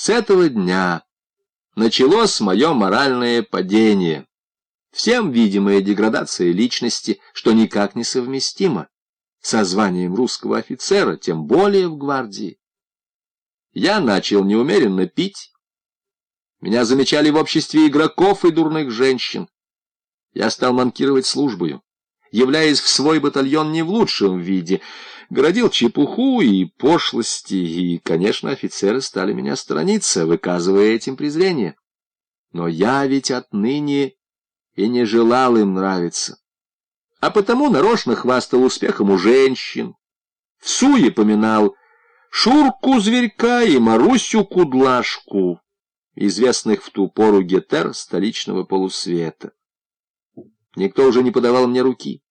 С этого дня началось мое моральное падение, всем видимая деградация личности, что никак не совместимо со званием русского офицера, тем более в гвардии. Я начал неумеренно пить. Меня замечали в обществе игроков и дурных женщин. Я стал манкировать службою, являясь в свой батальон не в лучшем виде, городил чепуху и пошлости, и, конечно, офицеры стали меня сторониться, выказывая этим презрение. Но я ведь отныне и не желал им нравиться. А потому нарочно хвастал успехом у женщин. В суе поминал Шурку Зверька и Марусю Кудлашку, известных в ту пору гетер столичного полусвета. Никто уже не подавал мне руки.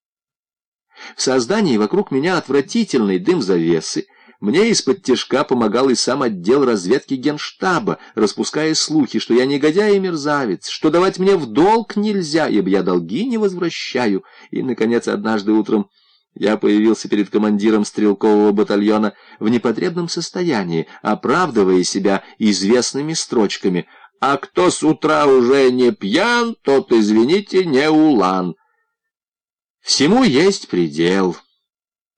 В создании вокруг меня отвратительной дым завесы мне из-под тяжка помогал и сам отдел разведки генштаба, распуская слухи, что я негодяй и мерзавец, что давать мне в долг нельзя, ибо я долги не возвращаю. И, наконец, однажды утром я появился перед командиром стрелкового батальона в непотребном состоянии, оправдывая себя известными строчками «А кто с утра уже не пьян, тот, извините, не улан». Всему есть предел.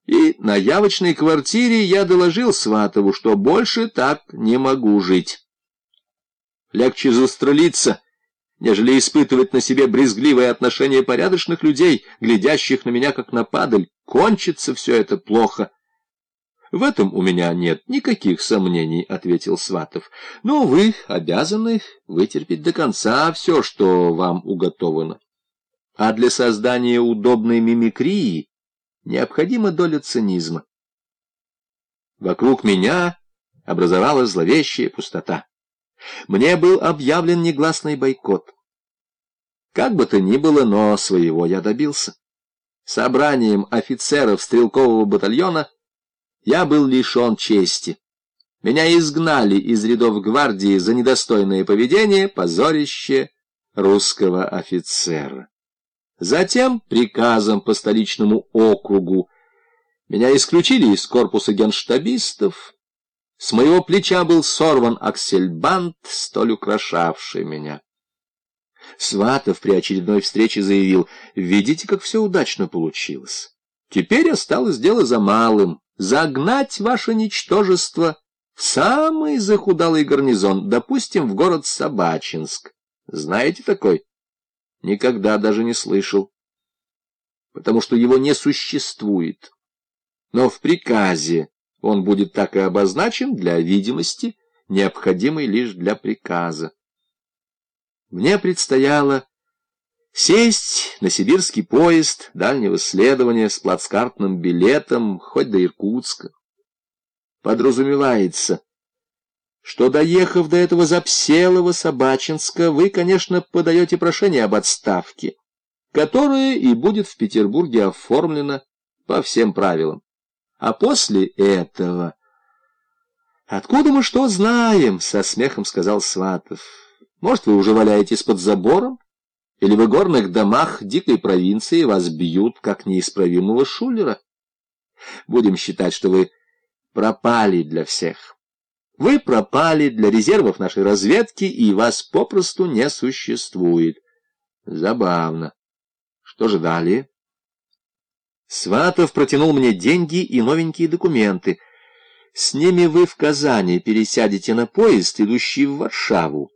И на явочной квартире я доложил Сватову, что больше так не могу жить. Легче застрелиться, нежели испытывать на себе брезгливое отношение порядочных людей, глядящих на меня как на падаль. Кончится все это плохо. — В этом у меня нет никаких сомнений, — ответил Сватов. — Но вы обязаны вытерпеть до конца все, что вам уготовано. А для создания удобной мимикрии необходима доля цинизма. Вокруг меня образовалась зловещая пустота. Мне был объявлен негласный бойкот. Как бы то ни было, но своего я добился. Собранием офицеров стрелкового батальона я был лишен чести. Меня изгнали из рядов гвардии за недостойное поведение, позорище русского офицера. Затем приказом по столичному округу меня исключили из корпуса генштабистов. С моего плеча был сорван аксельбант, столь украшавший меня. Сватов при очередной встрече заявил, видите, как все удачно получилось. Теперь осталось дело за малым — загнать ваше ничтожество в самый захудалый гарнизон, допустим, в город Собачинск. Знаете такой? Никогда даже не слышал, потому что его не существует. Но в приказе он будет так и обозначен для видимости, необходимой лишь для приказа. Мне предстояло сесть на сибирский поезд дальнего следования с плацкартным билетом хоть до Иркутска. Подразумевается, что, доехав до этого запселого Собачинска, вы, конечно, подаете прошение об отставке, которое и будет в Петербурге оформлено по всем правилам. А после этого... «Откуда мы что знаем?» — со смехом сказал Сватов. «Может, вы уже валяетесь под забором? Или в горных домах дикой провинции вас бьют, как неисправимого шулера? Будем считать, что вы пропали для всех». Вы пропали для резервов нашей разведки, и вас попросту не существует. Забавно. Что же далее? Сватов протянул мне деньги и новенькие документы. С ними вы в Казани пересядете на поезд, идущий в Варшаву.